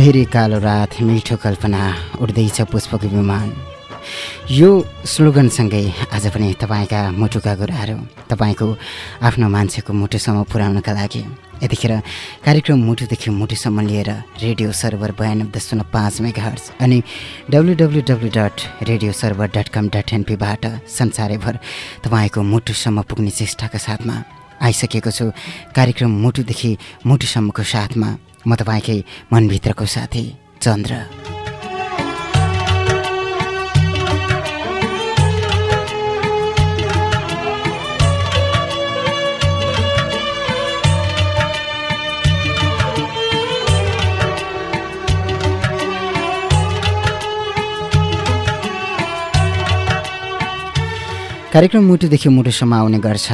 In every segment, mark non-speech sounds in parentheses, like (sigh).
अधेरी कालो रात मिठो कल्पना उड्दैछ पुष्पको विमान। यो स्लोगनसँगै आज पनि तपाईँका मुटुका कुराहरू तपाईँको आफ्नो मान्छेको मुटुसम्म पुर्याउनका लागि। यतिखेर कार्यक्रम मुटुदेखि मुटुसम्म लिएर रेडियो सर्भर बयानब्बे दशमलव पाँच मेगा अनि W W W dot radio server dot com dot एनपीबाट संसारैभर तपाईँको मुटुसम्म पुग्ने चेष्टाका साथमा आइसकेको छु। कार्यक्रम मुटुदेखि मुटुसम्मको साथमा म तपाईँकै मनभित्रको साथी चन्द्र। कार्यक्रम मुटुदेखि मुटुसम्म आउने गर्छ।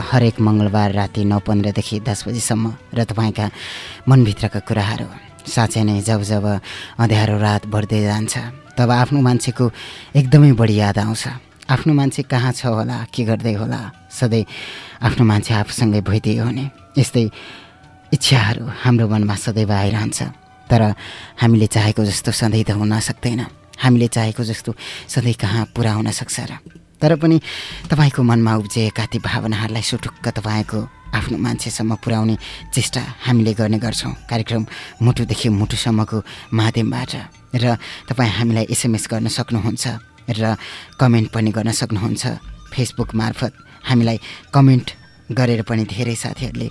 हरेक मङ्गलबार राति नौ पन्ध्रदेखि दस बजीसम्म र तपाईँका मनभित्रका कुराहरू। साँच्चै नै जब जब अँध्यारो रात बढ्दै जान्छ तब आफ्नो मान्छेको एकदमै बढी याद आउँछ। आफ्नो मान्छे कहाँ छ होला के गर्दै होला सधैँ आफ्नो मान्छे आफूसँगै भइदियो भने यस्तै इच्छाहरू हाम्रो मनमा सदैव आइरहन्छ। तर हामीले चाहेको जस्तो सधैँ त हुन सक्दैन। हामीले चाहेको जस्तो सधैँ कहाँ पुरा हुन सक्छ र तर पनि तपाईँको मनमा उब्जिएका ती भावनाहरूलाई सुटुक्क तपाईँको आफ्नो मान्छेसम्म पुर्याउने चेष्टा हामीले गर्ने गर्छौँ। कार्यक्रम मुटुदेखि मुटुसम्मको माध्यमबाट। र तपाईँ हामीलाई एसएमएस गर्न सक्नुहुन्छ र कमेन्ट पनि गर्न सक्नुहुन्छ। फेसबुक मार्फत हामीलाई कमेन्ट गरेर पनि धेरै साथीहरूले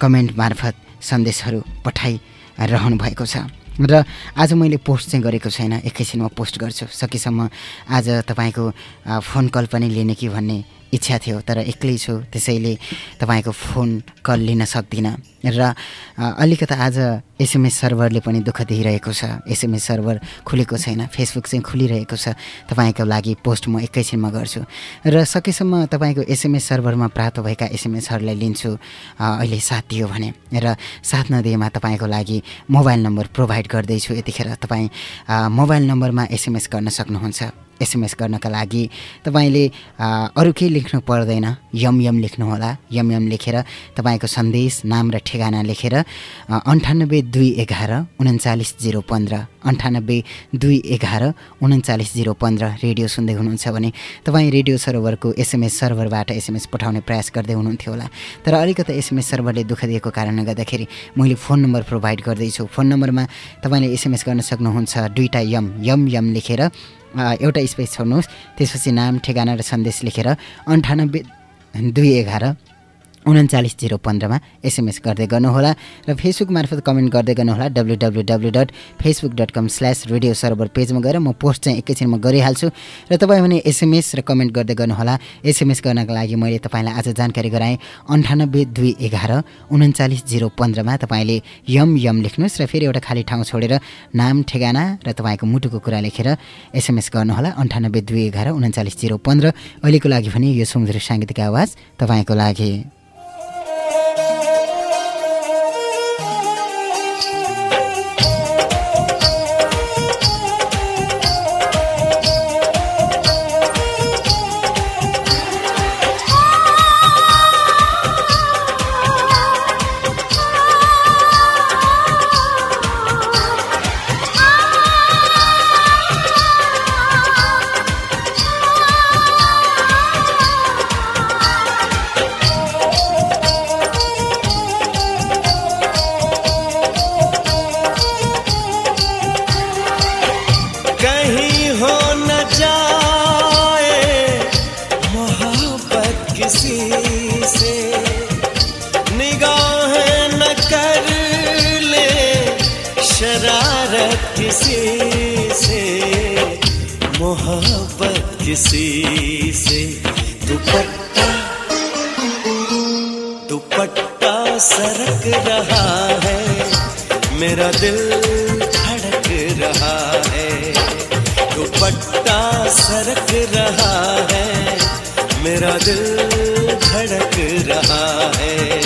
कमेन्ट मार्फत सन्देशहरू पठाइरहनु भएको छ। र आज मैले पोस्ट चाहिँ गरेको छैन एकैछिनमा पोस्ट गर्छु। सकेसम्म आज तपाईँको फोन कल पनि लिने कि भन्ने इच्छा थियो तर एक्लै छु त्यसैले तपाईँको फोन कल लिन सक्दिनँ। र अलिकता आज एसएमएस सर्भरले पनि दुःख दिइरहेको छ। एसएमएस सर्भर खुलेको छैन फेसबुक चाहिँ खुलिरहेको छ। तपाईँको लागि पोस्ट म एकैछिनमा गर्छु। र सकेसम्म तपाईँको एसएमएस सर्भरमा प्राप्त भएका एसएमएसहरूलाई लिन्छु अहिले साथ दियो भने। र साथ नदिएमा तपाईँको लागि मोबाइल नम्बर प्रोभाइड गर्दैछु। यतिखेर तपाईँ मोबाइल नम्बरमा एसएमएस गर्न सक्नुहुन्छ। एसएमएस गर्नका लागि तपाईँले अरू केही लेख्नु पर्दैन। यम यम लेख्नुहोला। यम यम लेखेर तपाईँको सन्देश नाम र ठेगाना लेखेर अन्ठानब्बे दुई एघार उन्चालिस जिरो पन्ध्र अन्ठानब्बे दुई एघार उन्चालिस जिरो पन्ध्र रेडियो सुन्दै हुनुहुन्छ भने तपाईँ रेडियो सर्भरको एसएमएस सर्भरबाट एसएमएस पठाउने प्रयास गर्दै हुनुहुन्थ्यो होला। तर अलिकति एसएमएस सर्भरले दुःख दिएको कारणले गर्दाखेरि मैले फोन नम्बर प्रोभाइड गर्दैछु। फोन नम्बरमा तपाईँले एसएमएस गर्न सक्नुहुन्छ दुईवटा यम यम यम लेखेर एउटा स्पेस छोड्नुहोस् त्यसपछि नाम ठेगाना र सन्देश लेखेर अन्ठानब्बे दुई एघार उन्चालिस जिरो पन्ध्रमा एसएमएस गर्दै गर्नुहोला र फेसबुक मार्फत कमेन्ट गर्दै गर्नुहोला W W W dot Facebook dot com slash radio server पेजमा गएर म पोस्ट चाहिँ एकैछिनमा गरिहाल्छु र तपाईँ भने एसएमएस र कमेन्ट गर्दै गर्नुहोला। एसएमएस गर्नको लागि मैले तपाईँलाई आज जानकारी गराएँ। अन्ठानब्बे दुई एघार उन्चालिस जिरो पन्ध्रमा तपाईँले यम यम लेख्नुहोस् र फेरि एउटा खाली ठाउँ छोडेर नाम ठेगाना र तपाईँको मुटुको कुरा लेखेर एसएमएस गर्नुहोला। अन्ठानब्बे दुई एघार उन्चालिस जिरो पन्ध्र अहिलेको लागि भने यो सुमधुर साङ्गीतिक आवाज तपाईँको लागि। किसी से। दुपट्टा दुपट्टा सरक रहा है, मेरा दिल धड़क रहा है। दुपट्टा सरक रहा है, मेरा दिल धड़क रहा है।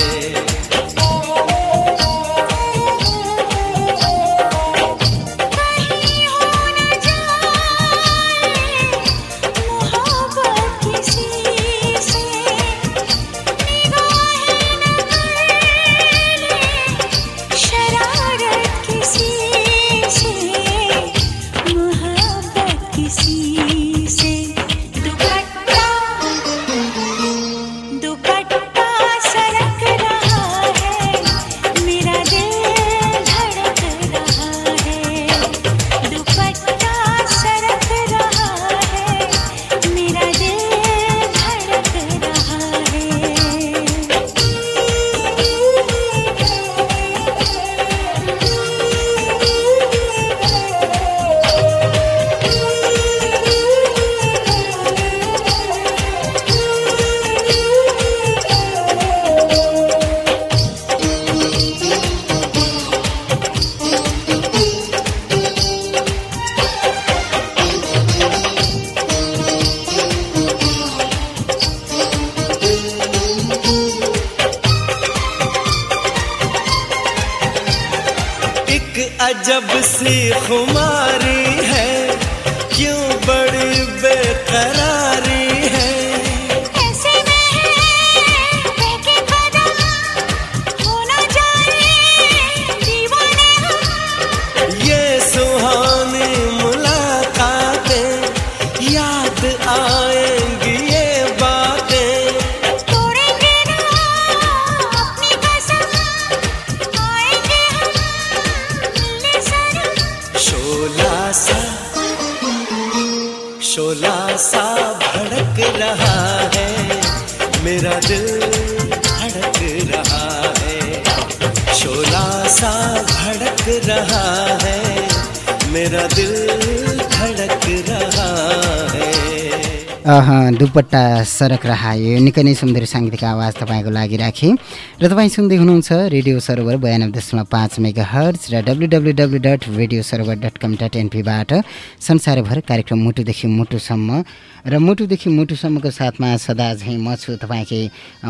अह दुपट्टा सरक रहा यो निकै नै सुन्दर साङ्गीतिक आवाज तपाईँको लागि राखेँ। र तपाईँ सुन्दै हुनुहुन्छ रेडियो सर्भर बयानब्बे दशमलव पाँच मेगा हर्च र W W W dot radio server dot com dot एनपीबाट संसारभर कार्यक्रम मुटुदेखि मुटुसम्म र मुटुदेखि मुटुसम्मको साथमा सदा झैँ म छु तपाईँकै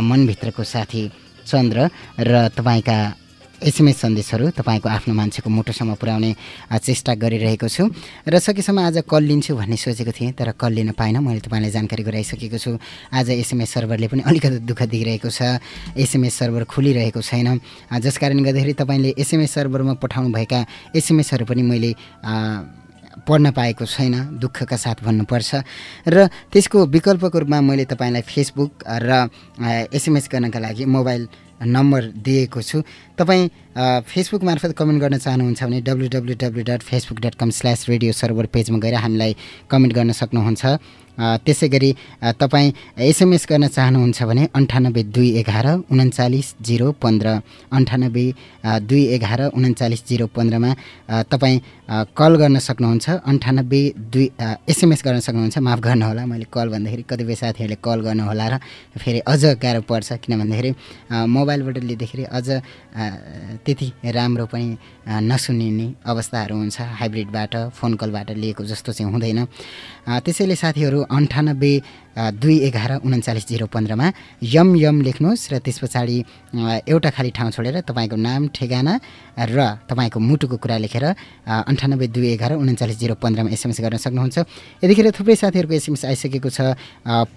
मनभित्रको साथी चन्द्र र तपाईँका एसएमएस सन्देशहरू तपाईँको आफ्नो मान्छेको मुटुसम्म पुर्याउने चेष्टा गरिरहेको छु। र सकेसम्म आज कल लिन्छु भन्ने सोचेको थिएँ तर कल लिन पाइनँ। मैले तपाईँलाई जानकारी गराइसकेको छु। आज एसएमएस सर्भरले पनि अलिकति दुःख दिइरहेको छ। एसएमएस सर्भर खुलिरहेको छैन। जस कारणले गर्दाखेरि तपाईँले एसएमएस सर्भरमा पठाउनुभएका एसएमएसहरू पनि मैले पढ्न पाएको छैन। दुःखका साथ भन्नुपर्छ। र त्यसको विकल्पको रूपमा मैले तपाईँलाई फेसबुक र एसएमएस गर्नका लागि मोबाइल नम्बर दिएको छु। तपाईँ फेसबुक मार्फत कमेन्ट गर्न चाहनुहुन्छ भने W W W dot Facebook dot com slash radio server पेजमा गएर हामीलाई कमेन्ट गर्न सक्नुहुन्छ। त्यसै गरी तपाईँ एसएमएस गर्न चाहनुहुन्छ भने अन्ठानब्बे दुई एघार उन्चालिस जिरो पन्ध्र। अन्ठानब्बे दुई एघार उन्चालिस जिरो पन्ध्रमा तपाईँ कल गर्न सक्नुहुन्छ अन्ठानब्बे दुई एसएमएस गर्न सक्नुहुन्छ माफ गर्नुहोला मैले कल भन्दाखेरि कतिपय साथीहरूले कल गर्नुहोला र फेरि अझ गाह्रो पर्छ किन भन्दाखेरि मोबाइलबाट लिँदाखेरि अझ त्यति राम्रो पनि नसुनिने अवस्थाहरू हुन्छ हाइब्रिडबाट फोन कलबाट लिएको जस्तो चाहिँ हुँदैन। त्यसैले साथीहरू अन्ठानब्बे दुई एघार उन्चालिस जिरो पन्ध्रमा यम यम लेख्नुहोस् र त्यस पछाडि एउटा खाली ठाउँ छोडेर तपाईँको नाम ठेगाना र तपाईँको मुटुको कुरा लेखेर अन्ठानब्बे दुई एघार उन्चालिस जिरो पन्ध्रमा एसएमएस गर्न सक्नुहुन्छ। यतिखेर थुप्रै साथीहरूको एसएमएस आइसकेको छ।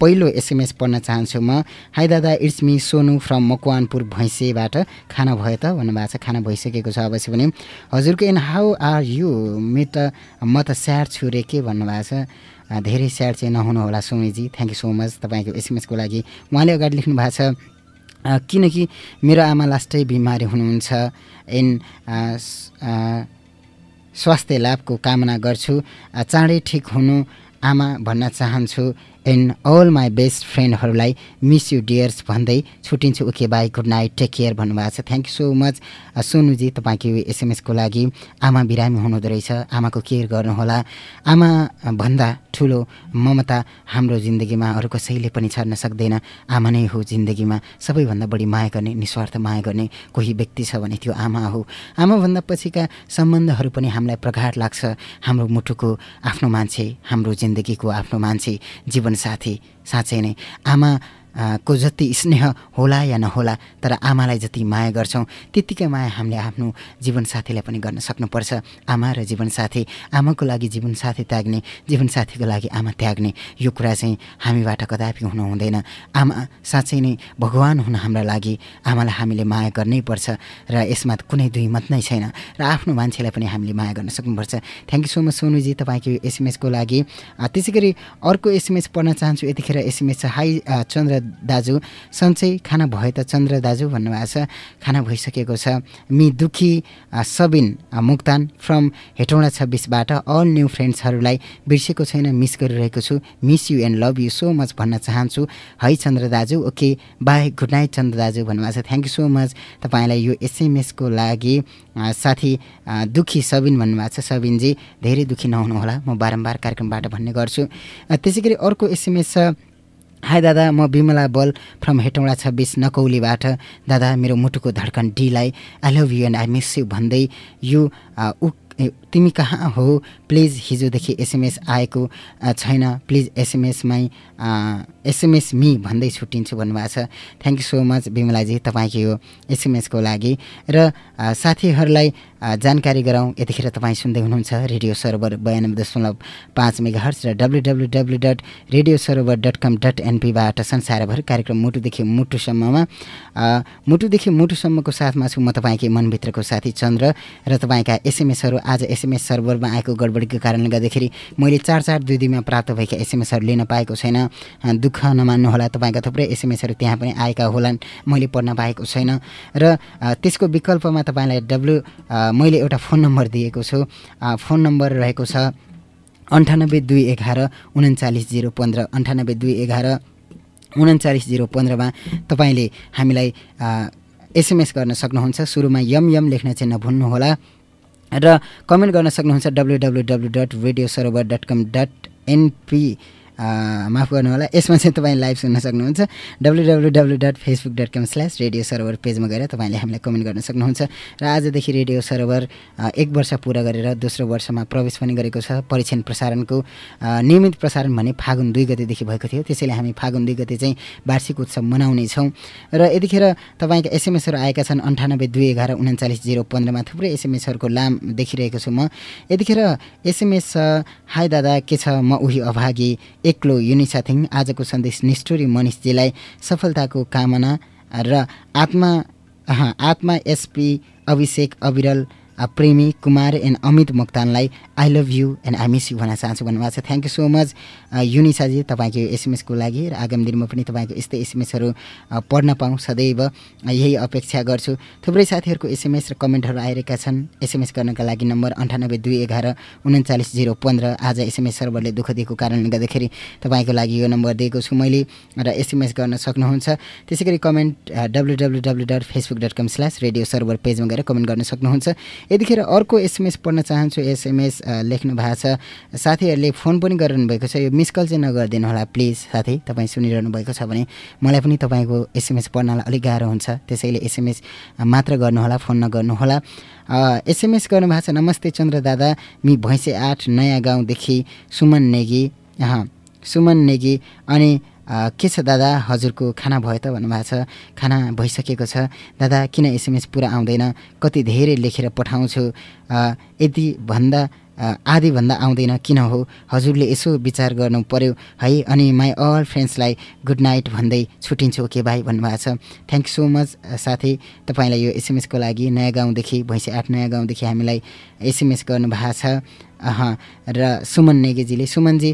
पहिलो एसएमएस पढ्न चाहन्छु म। हाई दादा it's me Sonu from Makwanpur भैँसेबाट। खाना भयो त? भन्नुभएको छ खाना भइसकेको छ अवश्य पनि। हजुरको एन हाउ आर यु? मे त म त स्याड छु रे के भन्नुभएको छ? धेरै स्याड चाहिँ नहुनु होला सोमीजी थ्याङ्क यू सो मच तपाईँको एसएमएसको लागि। उहाँले अगाडि लेख्नु भएको छ किनकि मेरो आमा लास्टै बिमारी हुनुहुन्छ। एन स्वास्थ्य लाभको कामना गर्छु। चाँडै ठिक हुनु आमा भन्न चाहन्छु। एन्ड अल माई बेस्ट फ्रेन्डहरूलाई मिस यु डियर्स भन्दै छुट्टिन्छु okay bye good night take care भन्नुभएको छ। थ्याङ्क यू सो मच सोनुजी तपाईँको एसएमएसको लागि आमा बिरामी हुनुहुँदो रहेछ। आमाको केयर गर्नुहोला। आमा भन्दा ठुलो ममता हाम्रो जिन्दगीमा अरू कसैले पनि छर्न सक्दैन। आमा नै हो जिन्दगीमा सबैभन्दा बढी माया गर्ने निस्वार्थ माया गर्ने कोही व्यक्ति छ भने त्यो आमा हो। आमाभन्दा पछिका सम्बन्धहरू पनि हामीलाई प्रगाढ लाग्छ। हाम्रो मुटुको आफ्नो मान्छे हाम्रो जिन्दगीको आफ्नो मान्छे जीवनसाथी साँच्चै नै। आमा को जति स्नेह होला या नहोला तर आमालाई जति माया गर्छौँ त्यत्तिकै माया हामीले आफ्नो जीवनसाथीलाई पनि गर्न सक्नुपर्छ। आमा र जीवनसाथी आमाको लागि जीवनसाथी त्याग्ने जीवनसाथीको लागि आमा त्याग्ने यो कुरा चाहिँ हामीबाट कदापि हुनु हुँदैन। आमा साँच्चै नै भगवान् हुन हाम्रा लागि आमालाई हामीले माया गर्नै पर्छ र यसमा कुनै दुई मत नै छैन र आफ्नो मान्छेलाई पनि हामीले माया गर्न सक्नुपर्छ। थ्याङ्क यू सो मच सोनुजी तपाईँको एसएमएसको लागि। त्यसै गरी अर्को एसएमएस पढ्न चाहन्छु यतिखेर एसएमएस छ। हाई चन्द्र दाजु सन्चै खाना भयो त चन्द्र दाजु भन्नुभएको छ। खाना भइसकेको छ। मि दुखी सबिन मुक्तान फ्रम हेटौँडा छब्बिसबाट अल न्यू फ्रेन्ड्सहरूलाई बिर्सेको छैन मिस गरिरहेको छु। Miss you and love you so much भन्न चाहन्छु। है चन्द्र दाजु okay bye good night Chandra दाजु भन्नुभएको छ। थ्याङ्क यू सो मच तपाईँलाई यो एसएमएसको लागि साथी दुखी सबिन भन्नुभएको छ। सबिनजी धेरै दुखी नहुनुहोला। म बारम्बार कार्यक्रमबाट भन्ने गर्छु। त्यसै गरी अर्को एसएमएस छ। हाई दादा म विमला बल फ्रम हेटौँडा छब्बिस नकौलीबाट। दादा मेरो मुटुको धड्कन डीलाई I love you and I miss you भन्दै यो आ, उ ए, तिमी कहाँ हो? प्लिज हिजोदेखि एसएमएस आएको छैन। प्लिज एसएमएसमै एसएमएस मी भन्दै छुट्टिन्छु भन्नुभएको छ। थ्याङ्क यू सो मच विमलाजी तपाईँको यो एसएमएसको लागि। र साथीहरूलाई जानकारी गराउँ। यतिखेर तपाईँ सुन्दै हुनुहुन्छ रेडियो सर्भर बयानब्बे दशमलव पाँच मेगा हर्च र W W W dot radio server dot com dot एनपीबाट संसारभर कार्यक्रम मुटुदेखि मुटुसम्ममा। मुटुदेखि मुटुसम्मको साथमा छु म तपाईँकै मनभित्रको साथी चन्द्र र तपाईँका एसएमएसहरू आज एसएमएस सर्भरमा आएको गडबडीको कारणले गर्दाखेरि मैले चार चार दुई दुईमा प्राप्त भएका एसएमएसहरू लिन पाएको छैन। दुःख नमान्नुहोला तपाईँका थुप्रै एसएमएसहरू त्यहाँ पनि आएका होलान् मैले पढ्न पाएको छैन। र त्यसको विकल्पमा तपाईँलाई डब्लु मैले एउटा फोन नम्बर दिएको छु। फोन नम्बर रहेको छ अन्ठानब्बे दुई एघार उन्चालिस जिरो पन्ध्र। अन्ठानब्बे दुई एघार उन्चालिस जिरो पन्ध्रमा तपाईँले हामीलाई एसएमएस गर्न सक्नुहुन्छ। सुरुमा यम यम लेख्न चाहिँ नभुल्नुहोला र कमेन्ट गर्न सक्नुहुन्छ W W W dot radio Sarowar dot com dot NP माफ गर्नुहोला यसमा चाहिँ तपाईँ लाइभ सुन्न सक्नुहुन्छ। W W W dot Facebook dot com slash radio Sarowar पेजमा गएर तपाईँले हामीलाई कमेन्ट गर्न सक्नुहुन्छ। र आजदेखि रेडियो सरोवर अ, एक वर्ष पुरा गरेर दोस्रो वर्षमा प्रवेश पनि गरेको छ। परीक्षण प्रसारणको नियमित प्रसारण भने फागुन दुई गतेदेखि भएको थियो। त्यसैले हामी फागुन दुई गते चाहिँ वार्षिक उत्सव मनाउनेछौँ र यतिखेर तपाईँका एसएमएसहरू आएका छन् अन्ठानब्बे दुई एघार उन्चालिस जिरो पन्ध्रमा। थुप्रै एसएमएसहरूको लाम देखिरहेको छु म। यतिखेर एसएमएस हाई दादा के छ? म उही अभागी। एक्लो युनिसा थिङ आजको सन्देश निष्ठुरी मनिषजीलाई सफलताको कामना र आत्मा आत्मा SP Abhishek Aviral Premi Kumar and Amit मोक्तानलाई I love you and I miss you भन्न चाहन्छु भन्नुभएको छ। थ्याङ्क यू सो मच युनिसाजी तपाईँको एसएमएसको लागि र आगामी दिनमा पनि तपाईँको यस्तै एसएमएसहरू पढ्न पाऊँ सदैव यही अपेक्षा गर्छु। थुप्रै साथीहरूको एसएमएस र कमेन्टहरू आइरहेका छन्। एसएमएस गर्नका लागि नम्बर अन्ठानब्बे दुई एघार उन्चालिस जिरो पन्ध्र। आज एसएमएस सर्भरले दुःख दिएको कारणले गर्दाखेरि तपाईँको लागि यो नम्बर दिएको छु मैले र एसएमएस गर्न सक्नुहुन्छ। त्यसै गरी comment W W W dot Facebook dot com slash radio server पेजमा गएर कमेन्ट गर्न सक्नुहुन्छ। यतिखेर अर्को एसएमएस पढ्न चाहन्छु एसएमएस लेख्नु भएको छ। साथीहरूले फोन पनि गरिरहनु भएको छ। यो मिस कल चाहिँ नगरिदिनु होला प्लिज। साथी तपाईँ सुनिरहनु भएको छ भने मलाई पनि तपाईँको एसएमएस पढ्नलाई अलिक गाह्रो हुन्छ। त्यसैले एसएमएस मात्र गर्नुहोला फोन नगर्नुहोला एसएमएस गर्नुभएको छ नमस्ते चन्द्र दादा। मि भैँसे आठ नयाँ गाउँदेखि सुमन नेगी। सुमन नेगी अनि के छ दादा? हजुरको खाना भयो त भन्नुभएको छ। खाना भइसकेको छ। दादा किन एसएमएस पुरा आउँदैन? कति धेरै लेखेर पठाउँछु? यदि भन्दा आधीभन्दा आउँदैन किन हो? हजुरले यसो विचार गर्नु पर्यो। है अनि माई अल फ्रेन्ड्सलाई गुड नाइट भन्दै छुट्टिन्छु ओके भाइ भन्नुभएको छ। थ्याङ्क सो मच साथी। तपाईँलाई यो एसएमएसको लागि नयाँ गाउँदेखि भैँसे आठ नयाँ गाउँदेखि हामीलाई एसएमएस गर्नुभएको छ। र सुमन नेगेजीले सुमनजी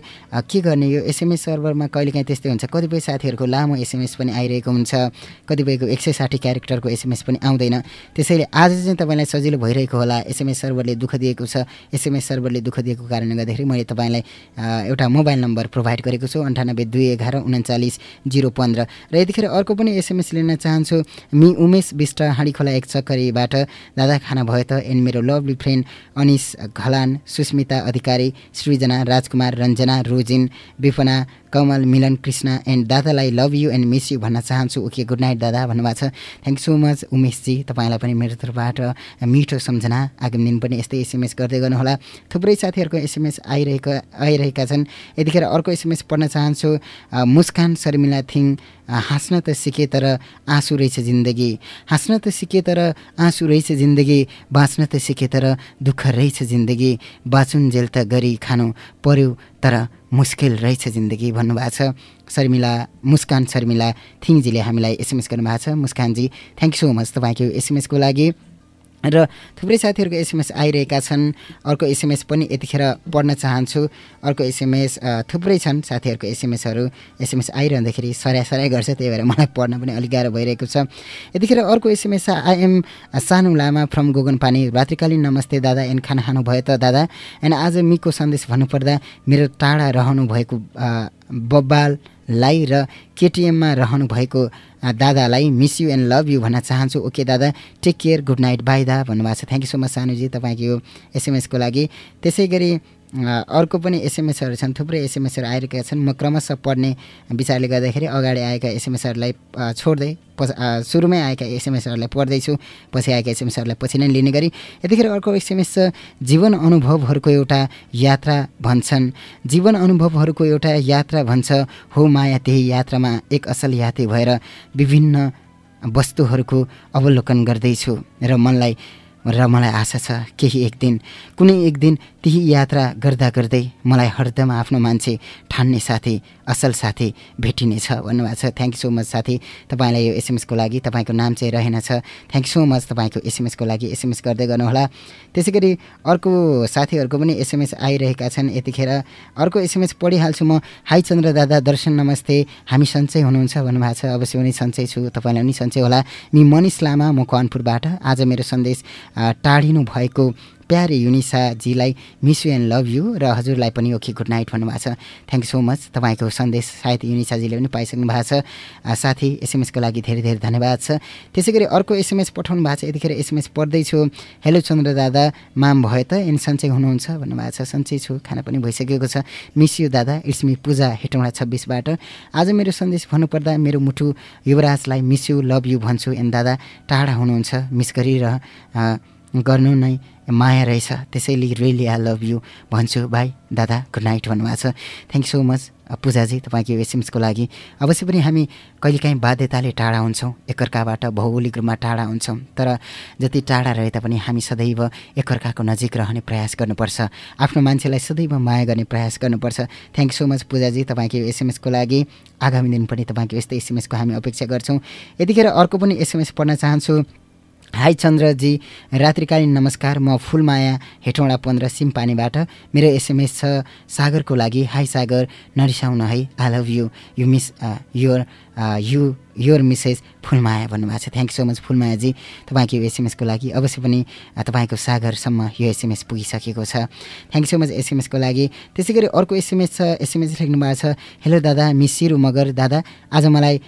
के गर्ने यो एसएमएस सर्भरमा कहिलेकाहीँ त्यस्तै हुन्छ? कतिपय साथीहरूको लामो एसएमएस पनि आइरहेको हुन्छ कतिपयको एक सय साठी क्यारेक्टरको एसएमएस पनि आउँदैन। त्यसैले आज चाहिँ तपाईँलाई सजिलो भइरहेको होला एसएमएस सर्भरले दुःख दिएको छ। एसएमएस सर्भरले दुःख दिएको कारणले गर्दाखेरि मैले तपाईँलाई एउटा मोबाइल नम्बर प्रोभाइड गरेको छु अन्ठानब्बे दुई एघार उन्चालिस जिरो पन्ध्र। र यतिखेर अर्को पनि एसएमएस लिन चाहन्छु मि उमेश विष्ट हाँडीखोला एक चक्करीबाट। दादा खाना भयो त? एन्ड मेरो lovely friend Anis Ghalan Susmita Adhikari Srijana Rajkumar Ranjana Rojin Bipana Kamal Milan Krishna and दादालाई love you and miss you भन्न चाहन्छु। ओके गुड नाइट दादा भन्नुभएको छ। थ्याङ्क सो मच उमेशजी तपाईँलाई पनि मेरो तर्फबाट मिठो सम्झना। आगामी दिन पनि यस्तै एसएमएस गर्दै गर्नुहोला। थुप्रै साथीहरूको एसएमएस आइरहेको आइरहेका छन्। यतिखेर अर्को एसएमएस पढ्न चाहन्छु। मुस्कान शर्मिला थिङ हाँस्न त सिके तर आँसु रहेछ जिन्दगी। हाँस्न त सिके तर आँसु रहेछ जिन्दगी। बाँच्न त सिके तर दुःख रहेछ जिन्दगी। बाँचुन्जेल त गरी खानु पर्यो। तर मुस्किल रहेछ जिन्दगी भन्नुभएको छ। शर्मिला मुस्कान शर्मिला थिङजीले हामीलाई एसएमएस गर्नुभएको छ। मुस्कानजी थ्याङ्क यू सो मच तपाईँको एसएमएसको लागि। र थुप्रै साथीहरूको एसएमएस आइरहेका छन्। अर्को एसएमएस पनि यतिखेर पढ्न चाहन्छु। अर्को एसएमएस थुप्रै छन् साथीहरूको एसएमएसहरू। एसएमएस आइरहँदाखेरि सराय सराय गर्छ त्यही भएर मलाई पढ्न पनि अलिक गाह्रो भइरहेको छ। यतिखेर अर्को एसएमएस आइएम सानु लामा फ्रम गोगन पानी रात्रिकालीन नमस्ते दादा एन्ड खाना खानु भयो त दादा? एन्ड आज मिको सन्देश भन्नुपर्दा मेरो टाढा रहनु भएको बब्बाललाई र केटिएममा रहनु भएको अ, दादालाई miss you and love you भन्न चाहन्छु। ओके दादा take care good night bye दा भन्नुभएको छ। थ्याङ्क यू सो मच सानुजी तपाईँको यो एसएमएसको लागि। त्यसै गरी अर्को पनि एसएमएसहरू छन् थुप्रै एसएमएसहरू आइरहेका छन्। म क्रमशः पढ्ने विचारले गर्दाखेरि अगाडि आएका एसएमएसहरूलाई छोड्दै पछि सुरुमै आएका एसएमएसहरूलाई पढ्दैछु पछि आएका एसएमएसहरूलाई पछि नै लिने गरी। यतिखेर अर्को एसएमएस जीवन अनुभवहरूको एउटा यात्रा भन्छन्। जीवन अनुभवहरूको एउटा यात्रा भन्छ हो माया त्यही यात्रामा एक असल यात्री भएर विभिन्न वस्तुहरूको अवलोकन गर्दैछु। र मनलाई र मलाई आशा छ केही एक दिन कुनै एक दिन त्यही यात्रा गर्दा गर्दै मलाई हरदम आफ्नो मान्छे ठान्ने साथी असल साथी भेटिनेछ भन्नुभएको छ। थ्याङ्क यू सो मच साथी तपाईँलाई यो एसएमएसको लागि तपाईँको नाम चाहिँ रहेनछ थ्याङ्क यू सो मच तपाईँको एसएमएसको लागि एसएमएस गर्दै गर्नुहोला। त्यसै गरी अर्को साथीहरूको पनि एसएमएस आइरहेका छन् यतिखेर। अर्को एसएमएस पढिहाल्छु म। हाई चन्द्र दादा दर्शन नमस्ते। हामी सन्चै हुनुहुन्छ भन्नुभएको छ। अवश्य पनि सन्चै छु। तपाईँलाई पनि सन्चै होला। मि मनिष लामा म कनपुरबाट। आज मेरो सन्देश टाढिनु भएको प्यारे युनिसाजीलाई miss you and love you र हजुरलाई पनि ओके गुड नाइट भन्नुभएको छ। थ्याङ्क यू सो मच तपाईँको सन्देश सायद युनिसाजीले पनि पाइसक्नु भएको छ। साथी एसएमएसको लागि धेरै धेरै धन्यवाद छ। त्यसै गरी अर्को एसएमएस पठाउनु भएको छ। यतिखेर एसएमएस पढ्दैछु। हेलो चन्द्र दादा। माम भयो त। एन सन्चै हुनुहुन्छ भन्नुभएको छ। सन्चै छु। खाना पनि भइसकेको छ। मिस यु दादा। इट्स मी पूजा हेटौँडा छब्बिसबाट। आज मेरो सन्देश भन्नुपर्दा मेरो मुटु युवराजलाई मिस यु लभ यु भन्छु। एन दादा टाढा हुनुहुन्छ। मिस गरिरह। गर्नु नै माया रहेछ त्यसैले रियली आई लभ यु भन्छु। भाइ दादा गुड नाइट भन्नुभएको छ। थ्याङ्क यू सो मच पूजाजी तपाईँको एसएमएसको लागि। अवश्य पनि हामी कहिलेकाहीँ बाध्यताले टाढा हुन्छौँ एकअर्काबाट भौगोलिक रूपमा टाढा हुन्छौँ तर जति टाढा रहे तापनि हामी सदैव एकअर्काको नजिक रहने प्रयास गर्नुपर्छ। आफ्नो मान्छेलाई सदैव माया गर्ने प्रयास गर्नुपर्छ। थ्याङ्क सो मच पूजाजी तपाईँको एसएमएसको लागि। आगामी दिन पनि तपाईँको यस्तै एसएमएसको हामी अपेक्षा गर्छौँ। यतिखेर अर्को पनि एसएमएस पढ्न चाहन्छु। हाई चन्द्रजी रात्रिकालीन नमस्कार म फुलमाया हेटौँडा पन्ध्र सिमपानीबाट। मेरो एसएमएस छ सागरको लागि हाई सागर नरिसाउन है I love you you miss your you your Mrs Phulmaya भन्नुभएको छ। थ्याङ्क सो मच फुलमायाजी। तपाईँको यो एसएमएसको लागि अवश्य पनि तपाईँको सागरसम्म यो एसएमएस पुगिसकेको छ। थ्याङ्क सो मच एसएमएसको लागि। त्यसै गरी अर्को एसएमएस छ एसएमएस लेख्नु भएको छ हेलो दादा मिस सिरु मगर दादा आज मलाई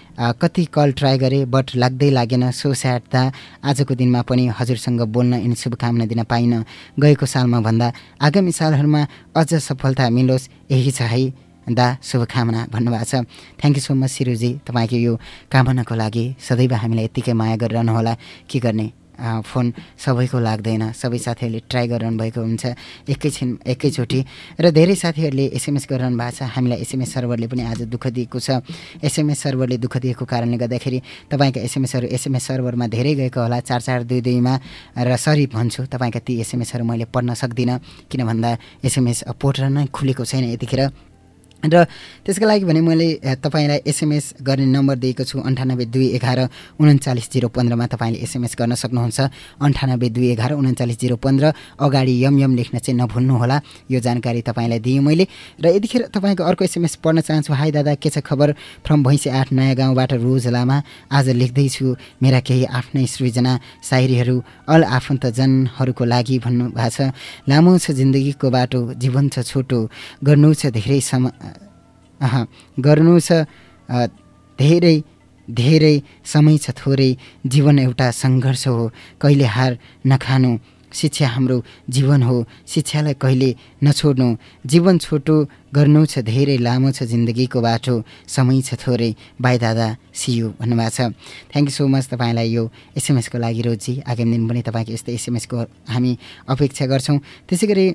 कति कल ट्राई गरेँ बट लाग्दै लागेन सो स्याड दा। आजको दिनमा पनि हजुरसँग बोल्न अनि शुभकामना दिन पाइनँ। गएको सालमा भन्दा आगामी सालहरूमा अझ सफलता मिलोस् यही छ है। दा शुभकामना भन्नुभएको छ। थ्याङ्क यू सो मच सिरुजी तपाईँको यो कामनाको लागि। सदैव हामीलाई यत्तिकै माया गरिरहनुहोला। के गर्ने? फोन सबैको लाग्दैन। सबै साथीहरूले ट्राई गरिरहनु भएको हुन्छ। एकैछिन एकैचोटि। र धेरै साथीहरूले एसएमएस गरिरहनु भएको छ। हामीलाई एसएमएस सर्भरले पनि आज दुःख दिएको छ। एसएमएस सर्भरले दुःख दिएको कारणले गर्दाखेरि तपाईँका एसएमएसहरू एसएमएस सर्भरमा धेरै गएको होला। चार चार दुई दुईमा। र सरी भन्छु तपाईँका ती एसएमएसहरू मैले पढ्न सक्दिनँ। किन भन्दा एसएमएस पोर्टल नै खुलेको छैन यतिखेर। र त्यसको लागि भने मैले तपाईँलाई एसएमएस गर्ने नम्बर दिएको छु अन्ठानब्बे दुई एघार उन्चालिस जिरो पन्ध्रमा तपाईँले एसएमएस गर्न सक्नुहुन्छ। अन्ठानब्बे दुई एघार उन्चालिस जिरो पन्ध्र अगाडि यम यम लेख्न चाहिँ नभुल्नुहोला यो जानकारी तपाईँलाई दिएँ मैले। र यतिखेर तपाईँको अर्को एसएमएस पढ्न चाहन्छु। हाई दादा के छ खबर? फ्रम भैँसे आठ नयाँ गाउँबाट रोज लामा। आज लेख्दैछु मेरा केही आफ्नै सृजना सायरीहरू अल आफन्तजनहरूको लागि भन्नुभएको छ। लामो छ जिन्दगीको बाटो जीवन छ छोटो गर्नु छ धेरै सम गर्नु छ। धेरै धेरै समय छ थोरै। जीवन एउटा सङ्घर्ष हो। कहिले हार नखानु शिक्षा हाम्रो जीवन हो। शिक्षालाई कहिले नछोड्नु। जीवन छोटो गर्नु छ धेरै लामो छ जिन्दगीको बाटो। समय छ थोरै। बाई दादा सियु भन्नुभएको छ। थ्याङ्क यू सो मच तपाईँलाई यो एसएमएसको लागि रोजी। आगामी दिन पनि तपाईँको यस्तै एसएमएसको हामी अपेक्षा गर्छौँ। त्यसै गरी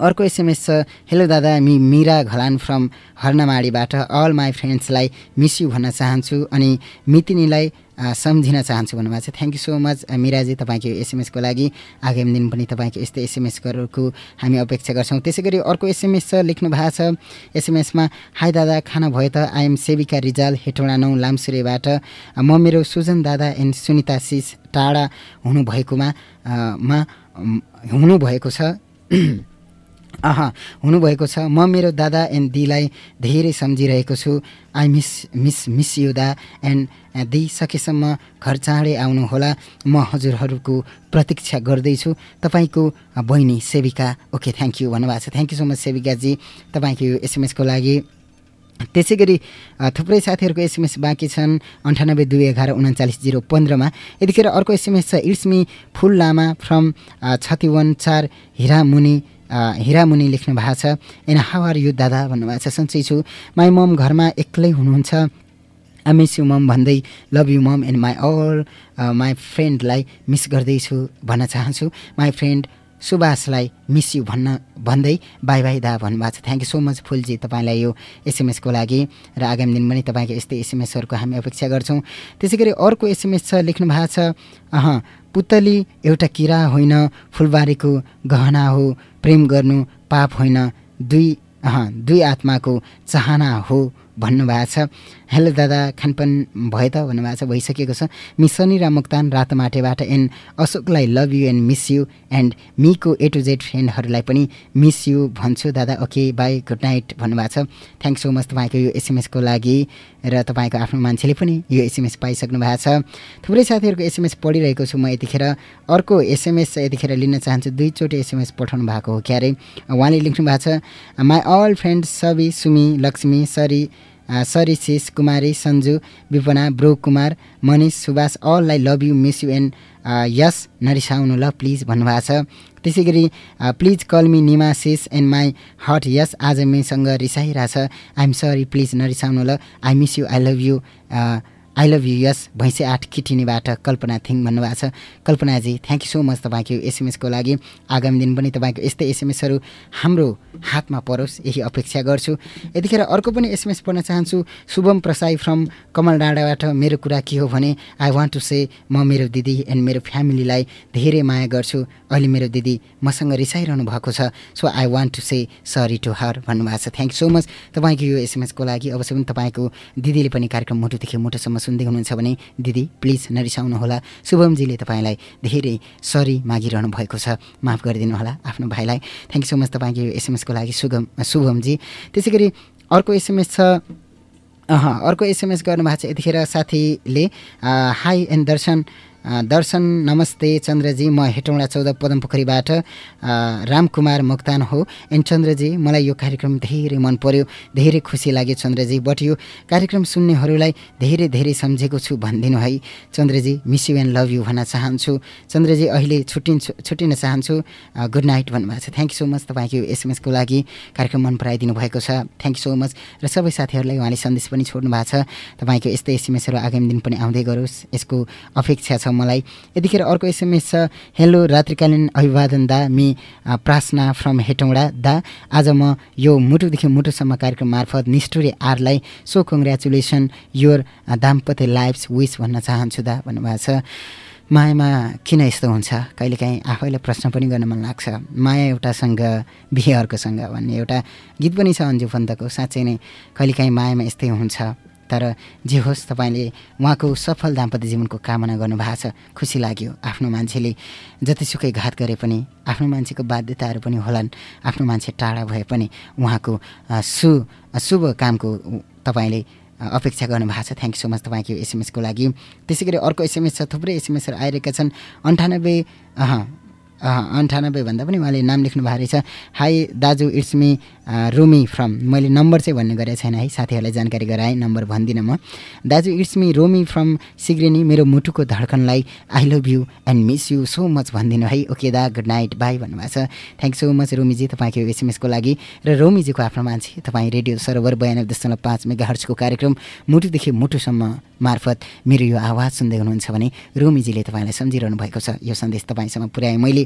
अर्को एसएमएस छ हेलो दादा मि मिरा घलान फ्रम हर्नमाडीबाट। अल माई फ्रेन्ड्सलाई मिस यु भन्न चाहन्छु अनि मितिनीलाई सम्झिन चाहन्छु भन्नुभएको छ। थ्याङ्क यू सो मच मिराजी तपाईँको एसएमएसको लागि। आगामी दिन पनि तपाईँको यस्तै एसएमएसहरूको हामी अपेक्षा गर्छौँ। त्यसै गरी अर्को एसएमएस छ लेख्नु भएको छ। एसएमएसमा हाई दादा खाना भयो त? आइएम सेविका रिजाल हेटौँडा नौ लामसुरेबाट। म मेरो सुजन दादा एन्ड सुनिता सिस टाढा हुनुभएकोमा मा हुनुभएको छ। अह हुनुभएको छ। म मेरो दादा एन्ड दिलाई धेरै सम्झिरहेको छु। I miss miss miss you दा। एन्ड दि सकेसम्म घर चाँडै आउनुहोला। म हजुरहरूको प्रतीक्षा गर्दैछु। तपाईँको बहिनी सेविका ओके थ्याङ्क यू भन्नुभएको छ। थ्याङ्क यू सो मच सेविकाजी। तपाईँको यो एसएमएसको लागि। त्यसै गरी थुप्रै साथीहरूको एसएमएस बाँकी छन्। अन्ठानब्बे दुई एघार उन्चालिस जिरो पन्ध्रमा। यतिखेर अर्को एसएमएस छ it's me Phul Lama from Chhatiwan चार हिरामुनि। हिरामुनि लेख्नु भएको छ। एन हाउ आर यु दादा भन्नुभएको छ। सन्चै छु। माई मम घरमा एक्लै हुनुहुन्छ। आई मिस यु मम भन्दै love you mum and my all my फ्रेन्डलाई miss गर्दैछु भन्न चाहन्छु। माई फ्रेन्ड सुभाषलाई मिस यु भन्न भन्दै बाई बाई दा भन्नुभएको छ। थ्याङ्क यू सो मच फुलजी तपाईँलाई यो एसएमएसको लागि। र आगामी दिन पनि तपाईँको यस्तै एसएमएसहरूको हामी अपेक्षा गर्छौँ। त्यसै गरी अर्को एसएमएस छ लेख्नु भएको छ। अह पुतली एउटा किरा होइन फुलबारीको गहना हो प्रेम गर्नु पाप होइन दुई दुई आत्माको चाहना हो भन्नुभएको छ। हेलो दादा खानपान भयो त भन्नुभएको छ भइसकेको छ। मिसनी र मुक्तान रातो माटेबाट and अशोकलाई love you and miss you and Miko A to Z फ्रेन्डहरूलाई पनि मिस यु भन्छु दादा। ओके बाई गुड नाइट भन्नुभएको छ। थ्याङ्क सो मच तपाईँको यो एसएमएसको लागि र तपाईँको आफ्नो मान्छेले पनि यो एसएमएस पाइसक्नु भएको छ। थुप्रै साथीहरूको एसएमएस पढिरहेको छु म यतिखेर। अर्को एसएमएस यतिखेर लिन चाहन्छु दुईचोटि एसएमएस पठाउनु भएको हो क्यारे। उहाँले लेख्नु भएको छ माई अल फ्रेन्ड सबी सुमी लक्ष्मी सरी सरी शिष Kumari Sanju Bipana bro Kumar Manish Subhash अललाई love you miss you and yes नरिसाउनु ल प्लिज भन्नुभएको छ। त्यसै गरी प्लिज कल मी निमा शिष एन्ड माई हट यस आज मेसँग रिसाइरहेछ। आइएम सरी प्लिज नरिसाउनु ल। I miss you I love you I love you यस भैँसे आठ किटिनीबाट कल्पना थिङ भन्नुभएको छ। कल्पनाजी थ्याङ्क यू सो मच तपाईँको एसएमएसको लागि। आगामी दिन पनि तपाईँको यस्तै एसएमएसहरू हाम्रो हातमा परोस् यही अपेक्षा गर्छु। यतिखेर अर्को पनि एसएमएस पढ्न चाहन्छु। शुभम प्रसाई फ्रम कमल डाँडाबाट मेरो कुरा के हो भने आई वान्ट टु से म मेरो दिदी एन्ड मेरो फ्यामिलीलाई धेरै माया गर्छु। अहिले मेरो दिदी मसँग रिसाइरहनु भएको छ। So I want to say sorry to her भन्नुभएको छ। थ्याङ्क सो मच तपाईँको यो एसएमएसको लागि। अवश्य पनि तपाईँको दिदीले पनि कार्यक्रम मुटुदेखि मुटुसम्म सुन्दै हुनुहुन्छ भने दिदी प्लिज नरिसाउनुहोला। शुभमजीले तपाईँलाई धेरै सरी मागिरहनु भएको छ। माफ गरिदिनु होला आफ्नो भाइलाई। थ्याङ्क यू सो मच तपाईँको यो एसएमएसको लागि शुभम शुभमजी। त्यसै गरी अर्को एसएमएस छ। अह अर्को एसएमएस गर्नुभएको छ यतिखेर साथीले हाई एन्ड दर्शन दर्शन नमस्ते चन्द्रजी म हेटौँडा चौध पदमपोखरीबाट रामकुमार मोक्तान हो। एन्ड चन्द्रजी मलाई यो कार्यक्रम धेरै मन पर्यो धेरै खुसी लाग्यो चन्द्रजी बट यो कार्यक्रम सुन्नेहरूलाई धेरै धेरै सम्झेको छु भनिदिनु है। Chandraji miss you and love you भन्न चाहन्छु। चन्द्रजी अहिले छुट्टिन्छु छुट्टिन चाहन्छु। गुड नाइट भन्नुभएको छ। थ्याङ्क यू सो मच तपाईँको एसएमएसको लागि कार्यक्रम मन पराइदिनु भएको छ। थ्याङ्क यू सो मच र सबै साथीहरूलाई उहाँले सन्देश पनि छोड्नु भएको छ। तपाईँको यस्तै एसएमएसहरू आगामी दिन पनि आउँदै गरोस्। यसको अपेक्षा छ मलाई। यतिखेर अर्को एसएमएस छ हेलो रात्रिकालीन अभिवादन दा मी प्रार्थना फ्रम हेटौँडा दा। आज म यो मुटुदेखि मुटुसम्म कार्यक्रम मार्फत निष्ठुरी आरलाई सो कङ्ग्रेचुलेसन योर दाम्पत्य लाइफ्स विस भन्न चाहन्छु दा भन्नुभएको छ। मायामा किन यस्तो हुन्छ? कहिलेकाहीँ आफैलाई प्रश्न पनि गर्न मन लाग्छ। माया एउटासँग बिहे अर्कोसँग भन्ने एउटा गीत पनि छ अन्जु पन्तको साँच्चै नै कहिलेकाहीँ मायामा यस्तै हुन्छ। तर जे होस् तपाईँले उहाँको सफल दाम्पत्य जीवनको कामना गर्नुभएको छ खुसी लाग्यो आफ्नो मान्छेले। जतिसुकै घात गरे पनि आफ्नो मान्छेको बाध्यताहरू पनि होलान् आफ्नो मान्छे टाढा भए पनि उहाँको सु शुभ कामको तपाईँले अपेक्षा गर्नुभएको छ। थ्याङ्क सो मच तपाईँको एसएमएसको लागि। त्यसै गरी अर्को एसएमएस छ थुप्रै एसएमएसहरू आइरहेका छन्। अन्ठानब्बे अन्ठानब्बे भन्दा पनि उहाँले नाम लेख्नु भएको रहेछ। हाई दाजु इट्स मी रोमी फ्रम मैले नम्बर चाहिँ भन्ने गरेको छैन है साथीहरूलाई जानकारी गराएँ नम्बर भन्दिनँ म। दाजु it's me Romi from Sigreni मेरो मुटुको धड्कनलाई I love you and miss you so much भनिदिनु है। ओके दा गुड नाइट बाई भन्नुभएको छ। थ्याङ्क सो मच रोमीजी तपाईँको एसएमएसको लागि। र रोमीजीको आफ्नो मान्छे तपाईँ रेडियो सर्भर बयानब्बे दशमलव पाँच मेगा हर्चको कार्यक्रम मुटुदेखि मुटुसम्म मार्फत मेरो यो आवाज सुन्दै हुनुहुन्छ भने रोमीजीले तपाईँलाई सम्झिरहनु भएको छ। यो सन्देश तपाईँसम्म पुर्याएँ मैले।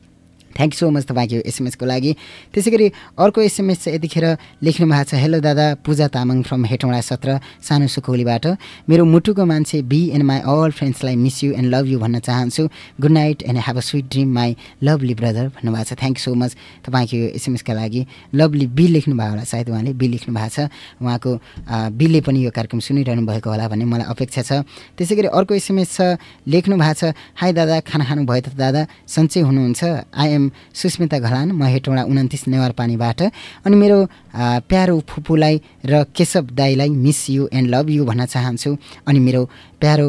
थ्याङ्क सो मच तपाईँको एसएमएसको लागि। त्यसै गरी अर्को एसएमएस चाहिँ यतिखेर लेख्नु भएको छ हेलो दादा पूजा तामाङ फ्रम हेटौँडा सत्र सानो सुकौलीबाट। मेरो मुटुको मान्छे B and my all फ्रेन्ड्सलाई miss you and love you भन्न चाहन्छु। Good night and have a sweet dream my lovely brother भन्नुभएको छ। थ्याङ्क सो मच तपाईँको यो एसएमएसका लागि। लभली बी लेख्नु भएको होला सायद उहाँले बी लेख्नु भएको छ। उहाँको बीले पनि यो कार्यक्रम सुनिरहनु भएको होला भन्ने मलाई अपेक्षा छ। त्यसै गरी अर्को एसएमएस छ लेख्नु भएको छ हाई दादा खाना खानु भयो त दादा? सन्चै हुनुहुन्छ? आई एम सुस्मिता घलान म हेटौँडा उन्तिस नेवार पानीबाट अनि मेरो प्यारो फुपूलाई र Keshav दाईलाई miss you and love you भन्न चाहन्छु अनि मेरो प्यारो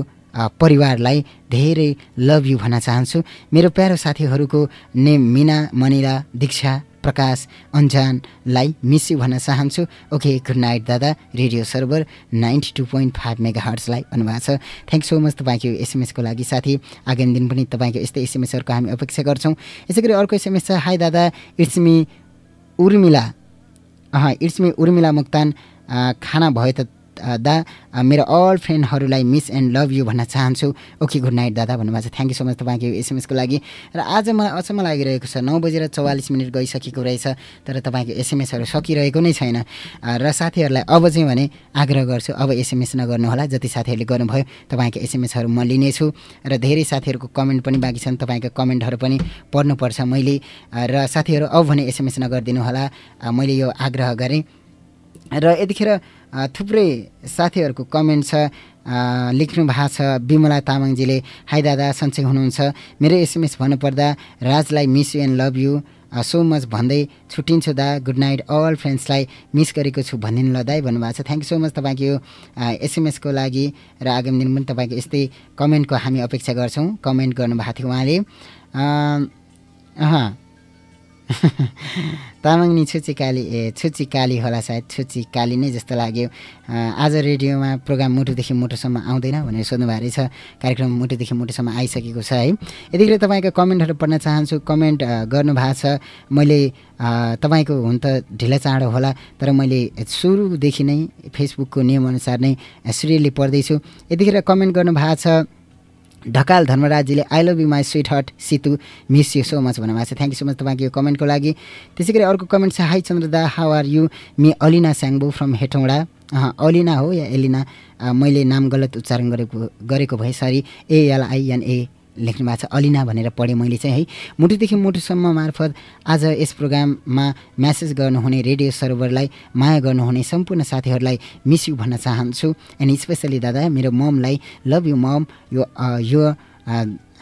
परिवारलाई धेरै लभ यु भन्न चाहन्छु। मेरो प्यारो साथीहरूको नेम मिना मनिला दीक्षा प्रकाश अन्जानलाई मिस यु भन्न चाहन्छु। ओके गुड नाइट दादा। Radio server ninety two point five mega हर्ट्सलाई भन्नुभएको छ। थ्याङ्क सो मच तपाईँको एसएमएसको लागि साथी। आगामी दिन पनि तपाईँको यस्तै एसएमएसहरूको हामी अपेक्षा गर्छौँ। यसै गरी अर्को एसएमएस छ। हाई दादा। इट्स मी उर्मिला अँ इट्स मी उर्मिला मुक्तान खाना भयो त दा मेरो अल फ्रेन्डहरूलाई मिस एन्ड लभ यु भन्न चाहन्छु। ओके गुड नाइट दादा भन्नुभएको छ। थ्याङ्क यू सो मच तपाईँको एसएमएसको लागि। र आज मलाई अचम्म लागिरहेको छ। नौ बजेर चौवालिस मिनट गइसकेको रहेछ तर तपाईँको एसएमएसहरू सकिरहेको नै छैन। र साथीहरूलाई अब चाहिँ भने आग्रह गर्छु अब एसएमएस नगर्नुहोला जति साथीहरूले गर्नुभयो तपाईँको एसएमएसहरू म लिनेछु। र धेरै साथीहरूको कमेन्ट पनि बाँकी छन् तपाईँको कमेन्टहरू पनि पढ्नुपर्छ मैले। र साथीहरू अब भने एसएमएस नगरिदिनु होला। मैले यो आग्रह गरेँ। र यतिखेर थुप्रै साथीहरूको कमेन्ट छ लेख्नु भएको छ। विमला तामाङजीले हाई दादा सन्चै हुनुहुन्छ। मेरो एसएमएस भन्नुपर्दा राजलाई miss you and love you so much भन्दै छुट्टिन्छु दा। गुड नाइट अल फ्रेन्ड्सलाई मिस गरेको छु भनिदिनु ल दाई भन्नुभएको छ। थ्याङ्क यू सो मच तपाईँको यो एसएमएसको लागि र आगामी दिन पनि तपाईँको यस्तै कमेन्टको हामी अपेक्षा गर्छौँ। कमेन्ट गर्नुभएको थियो उहाँले। अ, (laughs) अहँ तामाङ नि छुची काली ए छुची काली होला सायद छुची काली नै जस्तो लाग्यो। आज रेडियोमा प्रोग्राम मुटुदेखि मुटुसम्म आउँदैन भनेर सोध्नु भएको रहेछ कार्यक्रम मुटुदेखि मुटुसम्म आइसकेको छ है। यतिखेर तपाईँको कमेन्टहरू पढ्न चाहन्छु। कमेन्ट गर्नुभएको छ। मैले तपाईँको हुन त ढिला चाँडो होला तर मैले सुरुदेखि नै फेसबुकको नियमअनुसार नै सिरियली पढ्दैछु। यतिखेर कमेन्ट गर्नुभएको छ Dhakal धर्मराजजीले I love you my sweet heart Situ miss you so much भन्नुभएको छ। थ्याङ्क यू सो मच तपाईँको यो कमेन्टको लागि। त्यसै गरी अर्को कमेन्ट छ hi चन्द्रदा how are you me Alina Syangbo from Hetauda. Alina हो या एलिना? मैले नाम गलत उच्चारण गरेको गरेको भए सरी एएलआइएनए लेख्नु भएको छ अलिना भनेर पढेँ मैले चाहिँ है। मुटुदेखि मुटुसम्म मार्फत आज यस प्रोग्राममा म्यासेज गर्नुहुने रेडियो सर्भरलाई माया गर्नुहुने सम्पूर्ण साथीहरूलाई मिस यु भन्न चाहन्छु। एन्ड स्पेसली दादा मेरो ममलाई लभ यु मम यो यो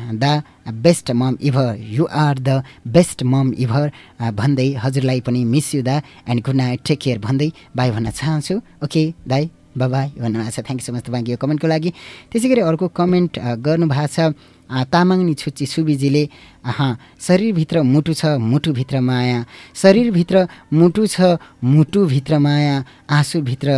the best mum ever you are the best mum ever भन्दै हजुरलाई पनि मिस यु दा। And good night take care भन्दै बाई भन्न चाहन्छु। ओके दाई बाई भन्नुभएको छ। थ्याङ्क यू सो मच तपाईँको यो कमेन्टको लागि। त्यसै गरी अर्को कमेन्ट अ, गर्नुभएको छ। तामाङ नि छुच्ची सुबिजीले शरीरभित्र मुटु छ मुटुभित्र माया। शरीरभित्र मुटु छ मुटुभित्र माया। आँसुभित्र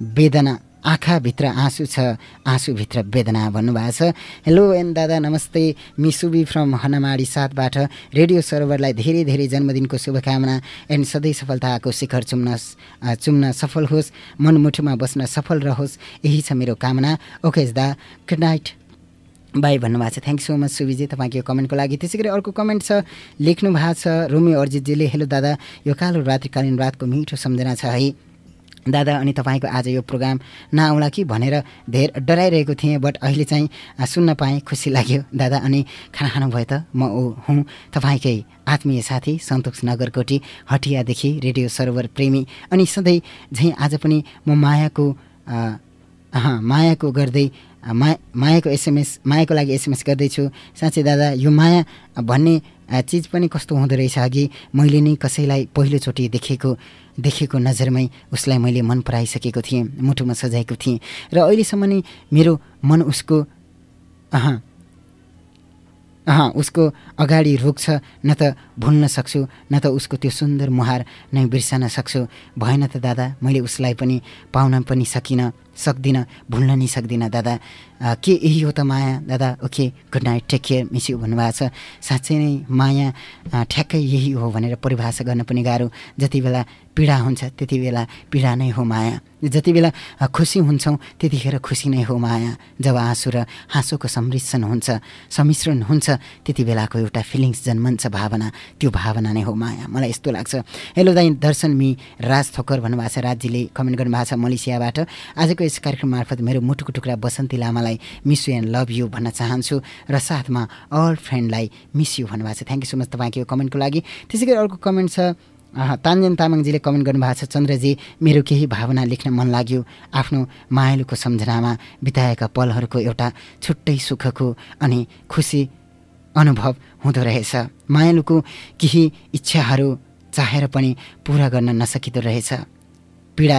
वेदना आँखाभित्र आँसु छ आँसुभित्र वेदना भन्नुभएको छ। हेलो एन दादा नमस्ते। मिसुबी फ्रम हनमाडी साथबाट रेडियो सर्भरलाई धेरै धेरै जन्मदिनको शुभकामना। एन्ड सधैँ सफलताको शिखर चुम्न चुम्न सफल होस्। मनमुठुमा बस्न सफल रहोस्। यही छ मेरो कामना। ओके दा गुड नाइट बाई भन्नुभएको छ। थ्याङ्क सो मच सुविजी तपाईँको यो कमेन्टको लागि। त्यसै गरी अर्को कमेन्ट छ लेख्नु भएको छ रोमी अर्जितजीले। हेलो दादा यो कालो रात्रिकालीन रातको मिठो सम्झना छ है। दादा अनि तपाईँको आज यो प्रोग्राम नआउला कि भनेर धेर डराइरहेको थिएँ बट अहिले चाहिँ सुन्न पाएँ खुसी लाग्यो। दादा अनि खाना खानुभयो त? म ऊ हुँ। तपाईँकै आत्मीय साथी सन्तोष नगरकोटी हटियादेखि रेडियो सर्भर प्रेमी। अनि सधैँ झैँ आज पनि म मायाको मायाको गर्दै अ, मा मायाको एसएमएस मायाको लागि एसएमएस गर्दैछु। साँच्चै दादा यो माया भन्ने चिज पनि कस्तो हुँदो रहेछ अघि मैले नै कसैलाई पहिलोचोटि देखेको देखेको नजरमै उसलाई मैले मन पराइसकेको थिएँ मुटुमा सजाएको थिएँ। र अहिलेसम्म नै मेरो मन उसको अँ अँ उसको अगाडि रोक्छ न त भुल्न सक्छु न त उसको त्यो सुन्दर मुहार नै बिर्सन सक्छु। भएन त दादा मैले उसलाई पनि पाउन पनि सकिनँ। सक्दिनँ भुल्न नि सक्दिनँ दादा के यही हो त माया? दादा okay good night take care miss you भन्नुभएको छ। साँच्चै नै माया ठ्याक्कै यही हो भनेर परिभाषा गर्न पनि गाह्रो। जति बेला पीडा हुन्छ त्यति बेला पीडा नै हो माया। जति बेला खुसी हुन्छौँ त्यतिखेर खुसी नै हो माया। जब आँसु र हाँसोको सम्मिश्रण हुन्छ सम्मिश्रण हुन्छ त्यति बेलाको एउटा फिलिङ्स जन्मन्छ भावना। त्यो भावना नै हो माया। मलाई यस्तो लाग्छ। हेलो दाइ दर्शन मि राज थोकर भन्नुभएको छ राजजीले कमेन्ट गर्नुभएको छ मलेसियाबाट। आजको यस कार्यक्रम मार्फत मेरो मुटुको टुक्रा बसन्ती लामालाई miss you and love you भन्न चाहन्छु र साथमा अल फ्रेन्डलाई मिस यु भन्नुभएको छ। थ्याङ्क यू सो मच तपाईँको यो कमेन्टको लागि। त्यसै गरी अर्को कमेन्ट छ तान्जेन तामाङजीले कमेन्ट गर्नुभएको छ चन्द्रजी मेरो केही भावना लेख्न मन लाग्यो। आफ्नो मायालुको सम्झनामा बिताएका पलहरूको एउटा छुट्टै सुखको अनि खुसी अनुभव हुँदो रहेछ। मायालुको केही इच्छाहरू चाहेर पनि पुरा गर्न नसकिँदो रहेछ। पीडा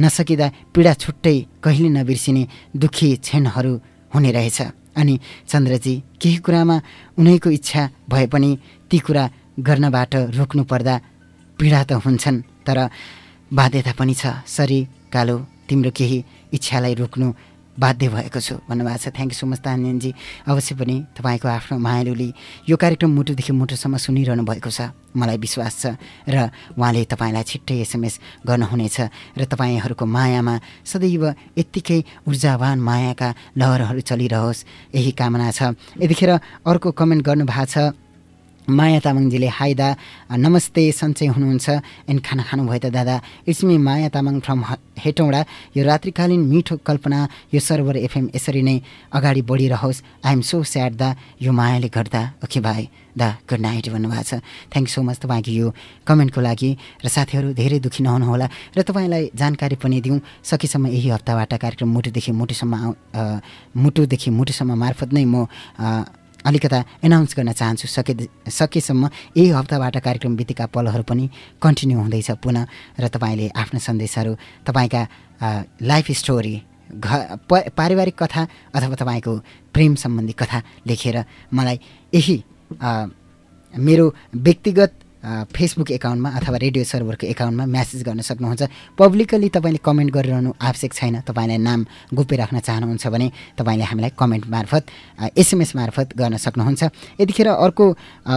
नसकिँदा पीडा छुट्टै कहिले नबिर्सिने दुःखी क्षणहरू हुने रहेछ। अनि चन्द्रजी केही कुरामा उनैको इच्छा भए पनि ती कुरा गर्नबाट रोक्नु पर्दा पीडा त हुन्छन् तर बाध्यता पनि छ। सरी कालो तिम्रो केही इच्छालाई रोक्नु बाध्य भएको छु भन्नुभएको छ। थ्याङ्क यू सो मच तान्यनजी। अवश्य पनि तपाईँको आफ्नो मायालुले यो कार्यक्रम मुटुदेखि मुटुसम्म सुनिरहनु भएको छ। मलाई विश्वास छ र उहाँले तपाईँलाई छिट्टै एसएमएस गर्नुहुनेछ र तपाईँहरूको मायामा सदैव यत्तिकै ऊर्जावान मायाका लहरहरू चलिरहोस्। यही कामना छ। यतिखेर अर्को कमेन्ट गर्नुभएको छ। माया तामाङजीले हाई दा नमस्ते सन्चै हुनुहुन्छ। एन्ड खाना खानुभयो त दादा। It's me Maya Tamang from Hetauda. यो रात्रिकालीन मिठो कल्पना यो सर्भर एफएम यसरी नै अगाडि बढिरहोस्। आई एम सो स्याड दा यो मायाले गर्दा। ओके भाइ दा गुड नाइट भन्नुभएको छ। थ्याङ्क सो मच तपाईँको यो कमेन्टको लागि। र साथीहरू धेरै दुःखी नहुनुहोला। र तपाईँलाई जानकारी पनि दिउँ। सकेसम्म यही हप्ताबाट कार्यक्रम मुटुदेखि मुटुसम्म मुटुदेखि मुटुसम्म मार्फत नै म अलिकता एनाउन्स गर्न चाहन्छु। सके सकेसम्म यही हप्ताबाट कार्यक्रम बितेका पलहरू पनि कन्टिन्यू हुँदैछ पुनः र तपाईँले आफ्नो सन्देशहरू तपाईँका लाइफ स्टोरी घ पारिवारिक कथा अथवा तपाईँको प्रेम सम्बन्धी कथा लेखेर मलाई यही मेरो व्यक्तिगत फेसबुक एकाउन्टमा अथवा रेडियो सर्भरको एकाउन्टमा म्यासेज गर्न सक्नुहुन्छ। पब्लिकली तपाईँले कमेन्ट गरिरहनु आवश्यक छैन। तपाईँलाई नाम गोप्य राख्न चाहनुहुन्छ भने तपाईँले हामीलाई कमेन्ट मार्फत एसएमएस मार्फत गर्न सक्नुहुन्छ। यतिखेर अर्को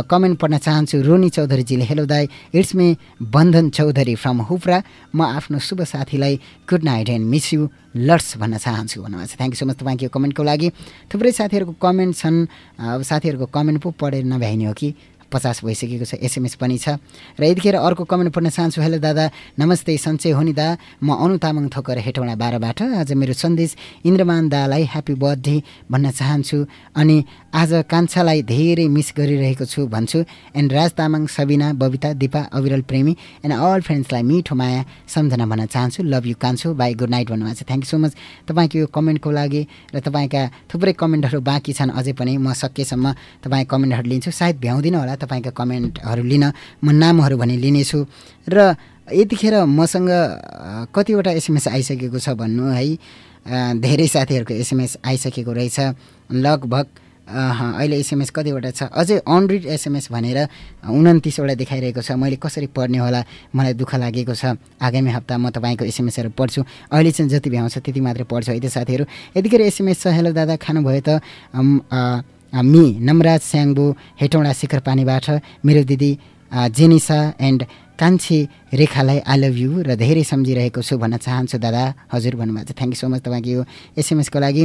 कमेन्ट पढ्न चाहन्छु। रोनी चौधरीजीले हेलो दाई it's me Bandhan Chaudhary from Hupra म आफ्नो शुभ साथीलाई good night and miss you lots भन्न चाहन्छु। भन्नुभएको छ। थ्याङ्क यू सो मच तपाईँको यो कमेन्टको लागि। थुप्रै साथीहरूको कमेन्ट छन्। अब साथीहरूको कमेन्ट पो पढेर नभ्याइने हो कि? पचास भइसकेको छ एसएमएस पनि छ। र यतिखेर अर्को कमेन्ट पढ्न चाहन्छु। हेलो दादा नमस्ते सन्चै हो नि दा। म अनु तामाङ थोकर हेटौँडा बाह्रबाट। आज मेरो सन्देश इन्द्रमान दालाई ह्याप्पी बर्थडे भन्न चाहन्छु। अनि आज कान्छालाई धेरै मिस गरिरहेको छु भन्छु। And Raj Tamang Sabina Babita Dipa Aviral Premi and all फ्रेन्ड्सलाई मिठो माया सम्झना भन्न चाहन्छु। लभ यु कान्छु। बाई गुड नाइट भन्नुभएको छ। थ्याङ्क यू सो मच तपाईँको यो कमेन्टको लागि र तपाईँका थुप्रै कमेन्टहरू बाँकी छन् अझै पनि म सकेसम्म तपाईँ कमेन्टहरू लिन्छु। सायद भ्याउँदिनँ होला तपाईँका कमेन्टहरू लिन। म नामहरू भने लिनेछु। र यतिखेर मसँग कतिवटा एसएमएस आइसकेको छ भन्नु है। धेरै साथीहरूको एसएमएस आइसकेको रहेछ। लगभग अहिले एसएमएस कतिवटा छ? अझै अनरिड एसएमएस भनेर उन्तिसवटा देखाइरहेको छ। मैले कसरी पढ्ने होला? मलाई दुःख लागेको छ। आगामी हप्ता म तपाईँको एसएमएसहरू पढ्छु। अहिले चाहिँ जति भ्याउँछ त्यति मात्रै पढ्छु। है त साथीहरू? यतिखेर एसएमएस छ। हेलो दादा खानुभयो त? मी नमराज स्याङ्बु हेटौँडा शिखर पानीबाट। मेरो दिदी जेनिसा एन्ड कान्छी रेखालाई आई लभ यु र धेरै सम्झिरहेको छु भन्न चाहन्छु दादा। हजुर भन्नुभएको छ। थ्याङ्क यू सो मच तपाईँको यो एसएमएसको लागि।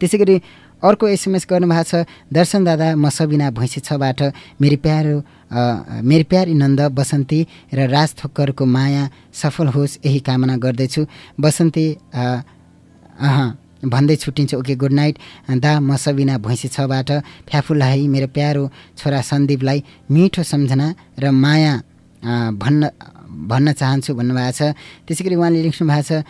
त्यसै गरी अर्को एसएमएस गर्नुभएको छ दर्शन दादा म सबिना भैँसी छबाट मेरो प्यारो मेरो प्यारी नन्द बसन्ती र राज थोक्करको माया सफल होस् यही कामना गर्दैछु। बसन्ती अह भन्दै छुट्टिन्छ। Okay good night. दा म सबिना भैँसी छबाट फ्याफुलाई मेरो प्यारो छोरा सन्दीपलाई मिठो सम्झना र माया भन्न भन्न चाहन्छु भन्नुभएको छ। त्यसै गरी उहाँले लेख्नु भएको छ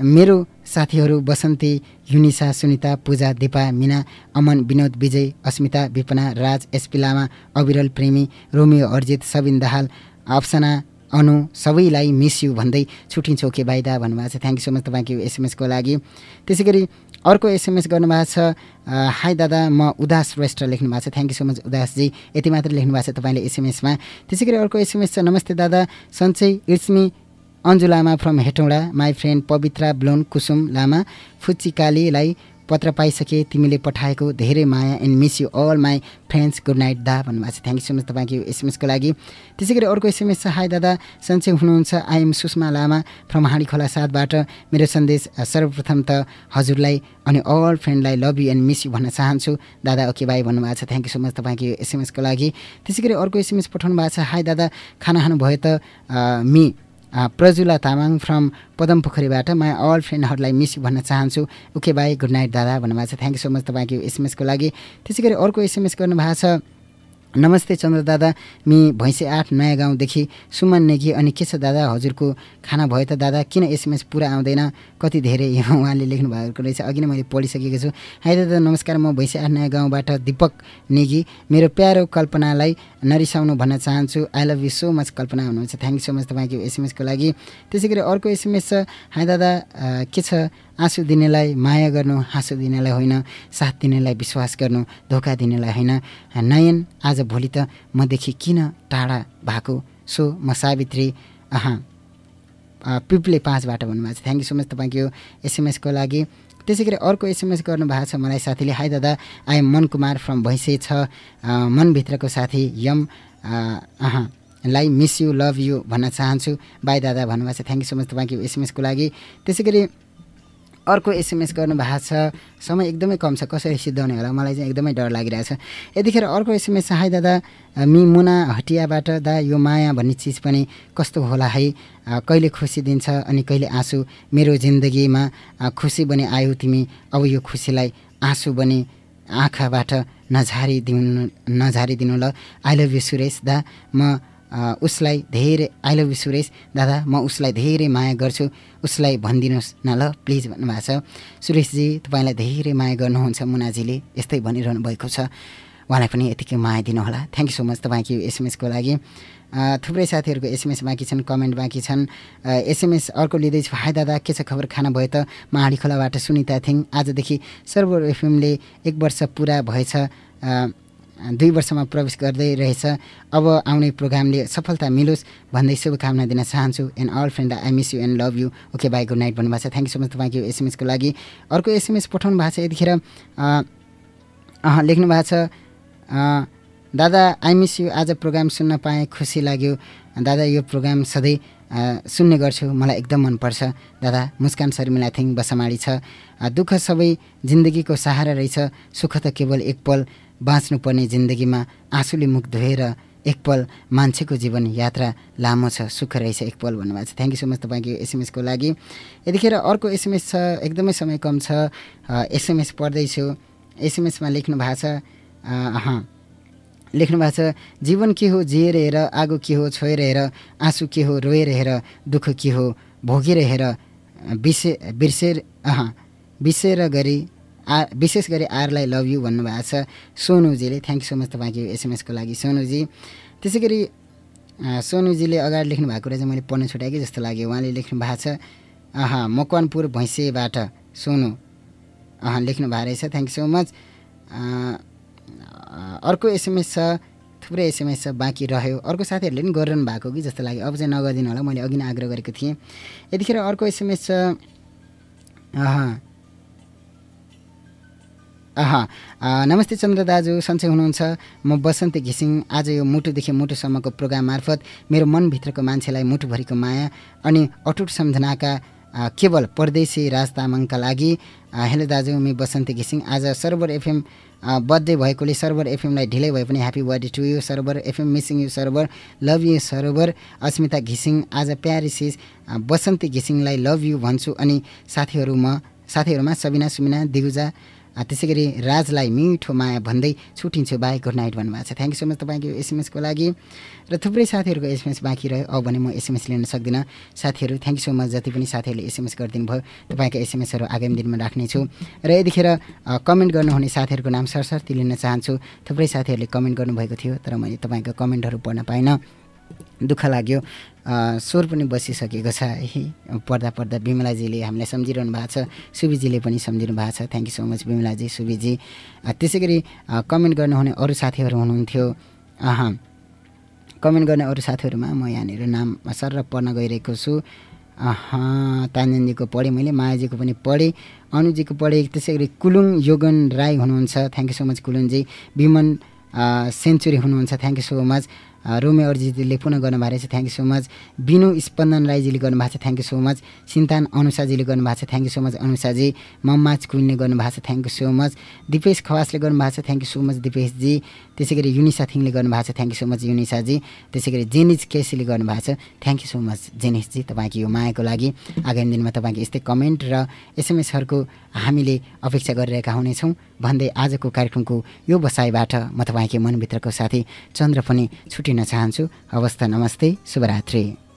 मेरो साथीहरू बसन्ती युनिसा सुनिता पूजा दिपा मिना अमन विनोद विजय अस्मिता विपना राज एसपी लामा अविरल प्रेमी रोमियो अर्जित सबिन दाहाल अप्सना अनु सबैलाई मिस यु भन्दै छुट्टिन्छ ओके बाइदा भन्नुभएको छ। थ्याङ्क यू सो मच तपाईँको एसएमएसको लागि। त्यसै गरी अर्को एसएमएस गर्नुभएको छ हाई दादा म उदास श्रेष्ठ लेख्नु भएको छ। थ्याङ्क यू सो मच उदासजी। यति मात्र लेख्नु भएको छ तपाईँले एसएमएसमा त्यसै गरी अर्को एसएमएस छ नमस्ते दादा। सन्चै it's me Anju Lama from Hetauda my friend Pabitra blown Kusum Lama फुच्ची कालीलाई पत्र पाइसके तिमीले पठाएको धेरै माया and miss you all my friends good night दा भन्नुभएको छ। थ्याङ्क यू सो मच तपाईँको यो एसएमएसको लागि। त्यसै गरी अर्को एसएमएस छ। हाई दादा सन्चै हुनुहुन्छ। I am Sushma Lama from Handi Khola साथबाट। मेरो सन्देश सर्वप्रथम त हजुरलाई अनि all फ्रेन्डलाई love you and miss you भन्न चाहन्छु। दादा ओके बाई भन्नुभएको छ। थ्याङ्क यू सो मच तपाईँको यो एसएमएसको लागि। त्यसै गरी अर्को एसएमएस पठाउनु भएको छ। हाई दादा खाना खानुभयो त मी। प्रजुला तामाङ फ्रम पदम पोखरीबाट माई अल फ्रेन्डहरूलाई मिस भन्न चाहन्छु. ओके बाई गुड नाइट दादा भन्नुभएको छ. थ्याङ्क यू सो मच तपाईँको एसएमएसको लागि. त्यसै गरी अर्को एसएमएस गर्नुभएको छ। नमस्ते चन्द्र दादा। मि भैँसे आठ नयाँ गाउँदेखि सुमन नेगी अनि के छ दादा? हजुरको खाना भयो त दादा? किन एसएमएस पुरा आउँदैन? कति धेरै (laughs) उहाँले लेख्नु भएको रहेछ। अघि नै मैले पढिसकेको छु। हाई दादा। नमस्कार। म भैँसे आठ नयाँ गाउँबाट दिपक नेगी। मेरो प्यारो कल्पनालाई नरिसाउनु भन्न चाहन्छु। I love you so much Kalpana हुनुहुन्छ। थ्याङ्क यू सो मच तपाईँको एसएमएसको लागि। त्यसै गरी अर्को एसएमएस छ। हाई दादा के छ? आँसु दिनेलाई माया गर्नु हाँसो दिनेलाई होइन। साथ दिनेलाई विश्वास गर्नु धोका दिनेलाई होइन। नयन आज भोलि त मदेखि किन टाढा भएको? सो म सावित्री अह पिप्ले पाँचबाट भन्नुभएको छ। थ्याङ्क यू सो मच तपाईँको एसएमएसको लागि। त्यसै गरी अर्को एसएमएस गर्नुभएको छ मलाई साथीले। हाई दादा आई एम मन कुमार फ्रम भैँसे छ। मनभित्रको साथी यम अह लाई मिस यु लभ यु भन्न चाहन्छु। बाई दादा भन्नुभएको छ। थ्याङ्क यू सो मच तपाईँको एसएमएसको लागि। त्यसै गरी अर्को एसएमएस गर्नुभएको छ। समय एकदमै कम छ। कसरी सिद्धाउने होला? मलाई चाहिँ एकदमै डर लागिरहेछ। यतिखेर अर्को एसएमएस हाई दादा मि मुना हटियाबाट दा यो माया भन्ने चिज पनि कस्तो होला है? कहिले खुसी दिन्छ अनि कहिले आँसु? मेरो जिन्दगीमा खुसी बनी आयो तिमी। अब यो खुसीलाई आँसु बनी आँखाबाट नझारिदिनु नझारिदिनु ल। आई लभ यु सुरेश दा। म उसलाई धेरै I love you Suresh Dada म उसलाई धेरै माया गर्छु। उसलाई भनिदिनुहोस् न ल प्लिज भन्नुभएको छ। सुरेशजी तपाईँलाई धेरै माया गर्नुहुन्छ मुनाजीले। यस्तै भनिरहनु भएको छ। उहाँलाई पनि यतिकै माया दिनुहोला। थ्याङ्क यू सो मच तपाईँको एसएमएसको लागि। थुप्रै साथीहरूको एसएमएस बाँकी छन् कमेन्ट बाँकी छन्। एसएमएस अर्को लिँदैछु हाई दादा के छ खबर खाना भयो त? म हाँडी खोलाबाट सुनिता थिङ आजदेखि सर्भर एफएमले एक वर्ष पुरा भएछ। दुई वर्षमा प्रवेश गर्दै रहेछ। अब आउने प्रोग्रामले सफलता मिलोस् भन्दै शुभकामना दिन चाहन्छु। And all friend I miss you and love you okay bye good night भन्नुभएको छ। थ्याङ्क यू सो मच तपाईँको एसएमएसको लागि। अर्को एसएमएस पठाउनु भएको छ यतिखेर लेख्नु भएको छ दादा आई मिस यु आज प्रोग्राम सुन्न पाएँ खुसी लाग्यो। दादा यो प्रोग्राम सधैँ सुन्ने गर्छु। मलाई एकदम मनपर्छ। दादा मुस्कान शर्मिला थिङ बसमाडी छ। दुःख सबै जिन्दगीको सहारा रहेछ। सुख त केवल एक पल। बाँच्नुपर्ने जिन्दगीमा आँसुले मुख धोएर एकपल मान्छेको जीवन यात्रा लामो छ सुख रहेछ एकपल भन्नुभएको छ। थ्याङ्क यू सो मच तपाईँको एसएमएसको लागि। यतिखेर अर्को एसएमएस छ एकदमै समय कम छ। एसएमएस पढ्दैछु। एसएमएसमा लेख्नु भएको छ लेख्नु भएको छ जीवन के हो जिएर हेर आगो के हो छोएर हेर आँसु के हो रोएर हेर दुःख के हो भोगेर हेर बिर्से बिर्सेर अह बिर्सेर गरी आ विशेष गरी आरलाई लभ यु भन्नुभएको छ। सोनुजीले थ्याङ्क यू सो मच तपाईँको एसएमएसको लागि। सोनुजी त्यसै गरी सोनुजीले अगाडि लेख्नु भएको कुरा चाहिँ मैले पढ्न छुट्याएँ जस्तो लाग्यो। उहाँले लेख्नु भएको छ अह मकवानपुर भैँसेबाट सोनु। अँ लेख्नु भएको रहेछ। थ्याङ्क यू सो मच अर्को एसएमएस छ थुप्रै एसएमएस छ बाँकी रह्यो। अर्को साथीहरूले पनि गरिरहनु भएको कि जस्तो लाग्यो। अब चाहिँ नगरिदिनु होला। मैले अघि नै आग्रह गरेको थिएँ। यतिखेर अर्को एसएमएस छ अह अह नमस्ते चन्द्र दाजु सन्चै हुनुहुन्छ। म बसन्ती घिसिङ। आज यो मुटुदेखि मुटुसम्मको प्रोग्राम मार्फत मेरो मनभित्रको मान्छेलाई मुटुभरिको माया अनि अटुट सम्झनाका केवल परदेशी राज तामाङका लागि हेलो दाजु मी बसन्ती घिसिङ। आज सर्भर एफएम बर्थडे भएकोले सर्भर एफएमलाई ढिलै भए पनि happy birthday to you Server FM missing you Server love you Server Asmita घिसिङ। आज प्यारिसिस बसन्ती घिसिङलाई लभ यु भन्छु अनि साथीहरू म साथीहरूमा सबिना सुमिना दिगुजा त्यसै गरी राजलाई मिठो माया भन्दै छुट्टिन्छु बाई गुड नाइट भन्नुभएको छ। थ्याङ्क यू सो मच तपाईँको एसएमएसको लागि। र थुप्रै साथीहरूको एसएमएस बाँकी रह्यो। अब भने म एसएमएस लिन सक्दिनँ। साथीहरू थ्याङ्क यू सो मच जति पनि साथीहरूले एसएमएस गरिदिनु भयो तपाईँको एसएमएसहरू आगामी दिनमा राख्नेछु। र यतिखेर कमेन्ट गर्नुहुने साथीहरूको नाम सरसर्ती लिन चाहन्छु। थुप्रै साथीहरूले कमेन्ट गर्नुभएको थियो तर मैले तपाईँको कमेन्टहरू पढ्न पाइनँ। दुःख लाग्यो। स्वर पनि बसिसकेको छ। है पढ्दा पढ्दा विमलाजीले हामीलाई सम्झिरहनु भएको छ। सुविजीले पनि सम्झिनु भएको छ। थ्याङ्क यू सो मच विमलाजी सुविजी अ, त्यसै गरी कमेन्ट गर्नुहुने अरू साथीहरू हुनुहुन्थ्यो। कमेन्ट गर्ने अरू साथीहरूमा म यहाँनिर नाम सर पढ्न गइरहेको छु। अह तान्जनजीको पढेँ मैले मायाजीको पनि पढेँ। अनुजीको पढेँ त्यसै गरी कुलुङ योगन राई हुनुहुन्छ। थ्याङ्क यू सो मच कुलुङजी। विमन सेन्चुरी हुनुहुन्छ। थ्याङ्क यू सो मच रोमे अर्जितले पुनः गर्नुभएको रहेछ. थ्याङ्क यू सो मच बिनु स्पन्दन राईजीले गर्नुभएको छ. Thank you so much Sintan अनुषाजीले गर्नुभएको छ. थ्याङ्क यू सो मच अनुषाजी मम्माज कुइनले गर्नुभएको छ. Thank you so much Dipesh खवासले गर्नुभएको छ. थ्याङ्क यू सो मच दिपेशजी त्यसै गरी युनिसा थिङले गर्नुभएको छ. थ्याङ्क यू सो मच युनिसाजी त्यसै गरी जेनिज केसीले गर्नुभएको छ. थ्याङ्क यू सो मच जेनिसजी तपाईँको यो मायाको लागि. आगामी दिनमा तपाईँको यस्तै कमेन्ट र एसएमएसहरूको हामीले अपेक्षा गरिरहेका हुनेछौँ। भन्दै आजको कार्यक्रमको यो बसाइबाट म तपाईँकै मनभित्रको साथी चन्द्र पनि छुटिन चाहन्छु। हवस् त नमस्ते शुभरात्रि।